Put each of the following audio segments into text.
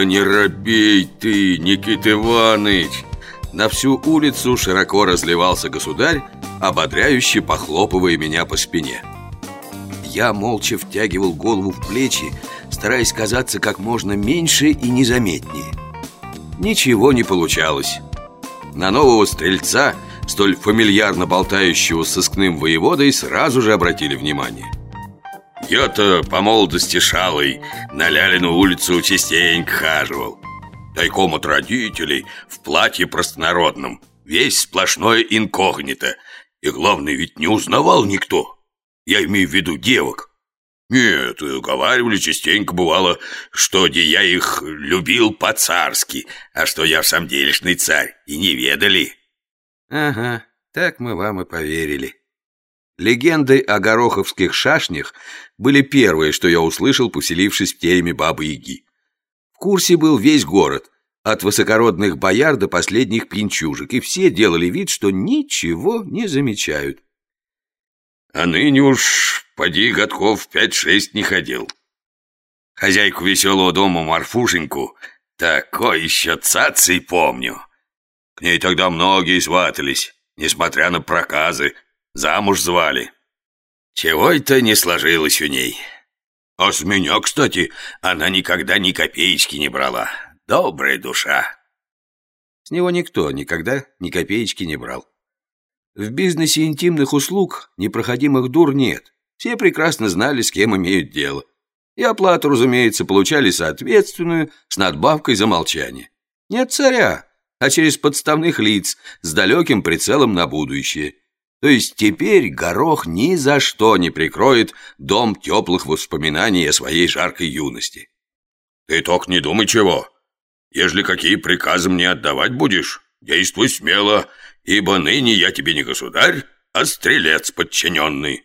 Да не робей ты, Никита Иванович! На всю улицу широко разливался государь Ободряюще похлопывая меня по спине. Я молча втягивал голову в плечи Стараясь казаться как можно меньше и незаметнее. Ничего не получалось. На нового стрельца Столь фамильярно болтающего с сыскным воеводой Сразу же обратили внимание я-то по молодости шалой на Лялину улицу частенько хаживал. Тайком от родителей, в платье простонародном Весь сплошное инкогнито. И главное, ведь не узнавал никто. Я имею в виду девок. Нет, уговаривали частенько бывало Что я их любил по-царски А что я в самом царь И не ведали. Ага, так мы вам и поверили Легенды о гороховских шашнях были первые, что я услышал, поселившись в тереме Бабы-Яги. В курсе был весь город, от высокородных бояр до последних пьянчужек, и все делали вид, что ничего не замечают. А ныне уж поди годков пять-шесть не ходил. Хозяйку веселого дома Марфушеньку такой еще цацей помню. К ней тогда многие сватались, несмотря на проказы, Замуж звали. Чего это не сложилось у ней. А с меня, кстати, она никогда ни копеечки не брала. Добрая душа. С него никто никогда ни копеечки не брал. В бизнесе интимных услуг непроходимых дур нет. Все прекрасно знали, с кем имеют дело. И оплату, разумеется, получали соответственную с надбавкой за молчание. Не от царя, а через подставных лиц с далеким прицелом на будущее. То есть теперь горох ни за что не прикроет дом теплых воспоминаний о своей жаркой юности. Ты только не думай чего. Ежели какие приказы мне отдавать будешь, действуй смело, ибо ныне я тебе не государь, а стрелец подчиненный.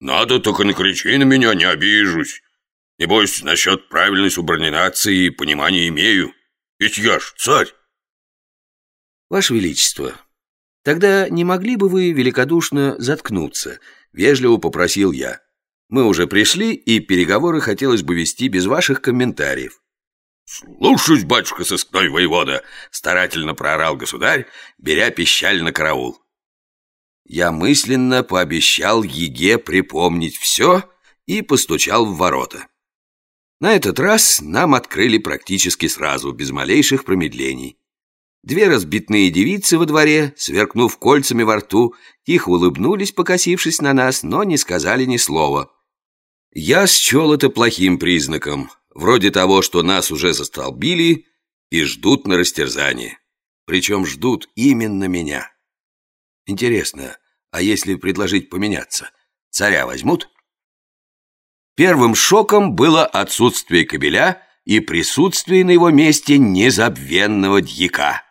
Надо, только не кричи на меня, не обижусь. Небось, насчет правильной субординации понимания имею. Ведь я ж царь. Ваше Величество, «Тогда не могли бы вы великодушно заткнуться?» — вежливо попросил я. «Мы уже пришли, и переговоры хотелось бы вести без ваших комментариев». «Слушаюсь, батюшка сыскной воевода!» — старательно проорал государь, беря пищаль на караул. Я мысленно пообещал Еге припомнить все и постучал в ворота. На этот раз нам открыли практически сразу, без малейших промедлений. Две разбитные девицы во дворе, сверкнув кольцами во рту, тихо улыбнулись, покосившись на нас, но не сказали ни слова. Я счел это плохим признаком, вроде того, что нас уже застолбили и ждут на растерзание. Причем ждут именно меня. Интересно, а если предложить поменяться, царя возьмут? Первым шоком было отсутствие кобеля и присутствие на его месте незабвенного дьяка.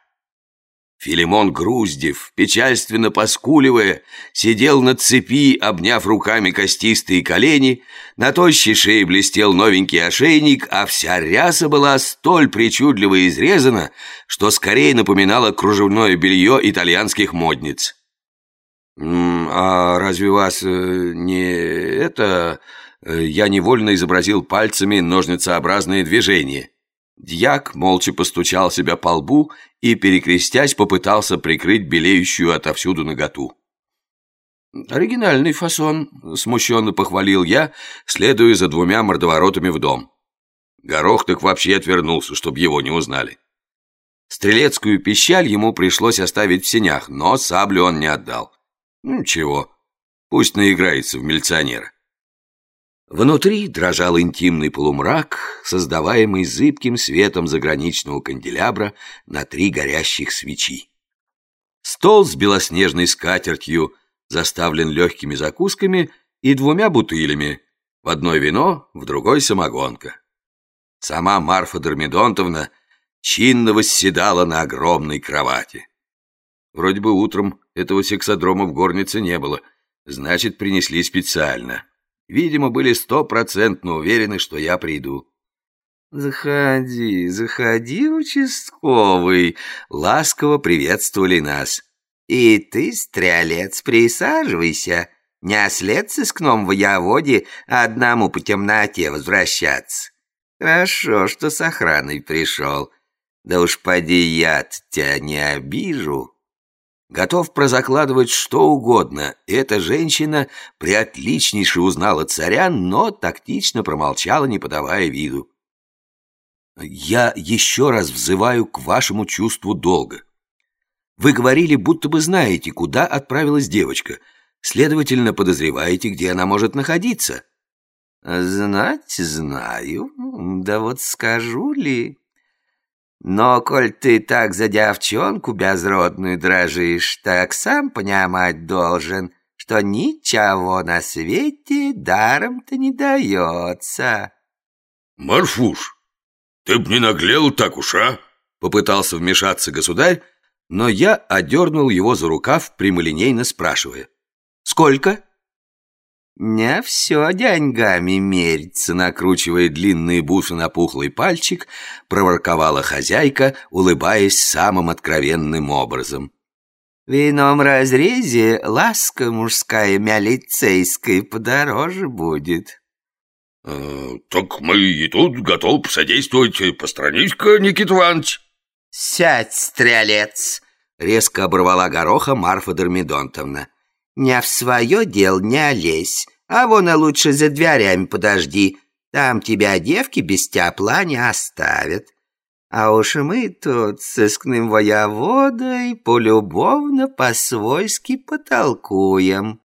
Филимон Груздев, печальственно поскуливая, сидел на цепи, обняв руками костистые колени, на тощей шее блестел новенький ошейник, а вся ряса была столь причудливо изрезана, что скорее напоминала кружевное белье итальянских модниц. «А разве вас э, не это...» э, Я невольно изобразил пальцами ножницеобразные движения. Дьяк молча постучал себя по лбу и, перекрестясь, попытался прикрыть белеющую отовсюду наготу. «Оригинальный фасон», — смущенно похвалил я, следуя за двумя мордоворотами в дом. Горох так вообще отвернулся, чтобы его не узнали. Стрелецкую пищаль ему пришлось оставить в сенях, но саблю он не отдал. Ничего, пусть наиграется в милиционера. Внутри дрожал интимный полумрак, создаваемый зыбким светом заграничного канделябра на три горящих свечи. Стол с белоснежной скатертью заставлен легкими закусками и двумя бутылями, в одной вино, в другой самогонка. Сама Марфа Дормидонтовна чинно восседала на огромной кровати. Вроде бы утром этого сексодрома в горнице не было, значит, принесли специально. Видимо, были стопроцентно уверены, что я приду. «Заходи, заходи, участковый!» Ласково приветствовали нас. «И ты, стрелец, присаживайся. Не ослед сыскном воеводе одному по темноте возвращаться. Хорошо, что с охраной пришел. Да уж поди я тебя не обижу. Готов прозакладывать что угодно. Эта женщина приотличнейше узнала царя, но тактично промолчала, не подавая виду. Я еще раз взываю к вашему чувству долга. Вы говорили, будто бы знаете, куда отправилась девочка. Следовательно, подозреваете, где она может находиться. Знать знаю, да вот скажу ли... Но коль ты так за девчонку безродную дрожишь, так сам понимать должен, что ничего на свете даром-то не дается. Марфуш, ты б не наглел так уж, а? Попытался вмешаться государь, но я одернул его за рукав, прямолинейно спрашивая. «Сколько?» «Не все деньгами мерится», — накручивая длинные бусы на пухлый пальчик, проворковала хозяйка, улыбаясь самым откровенным образом. «В ином разрезе ласка мужская мялицейская подороже будет». Э, «Так мы и тут готовы посодействовать. Постранись-ка, Никит Иванович». «Сядь, стрелец!» — резко оборвала гороха Марфа Дормидонтовна. Не в свое дело не лезь, а вон а лучше за дверями подожди. Там тебя девки без тепла не оставят. А уж мы тут с искным воеводой полюбовно по-свойски потолкуем».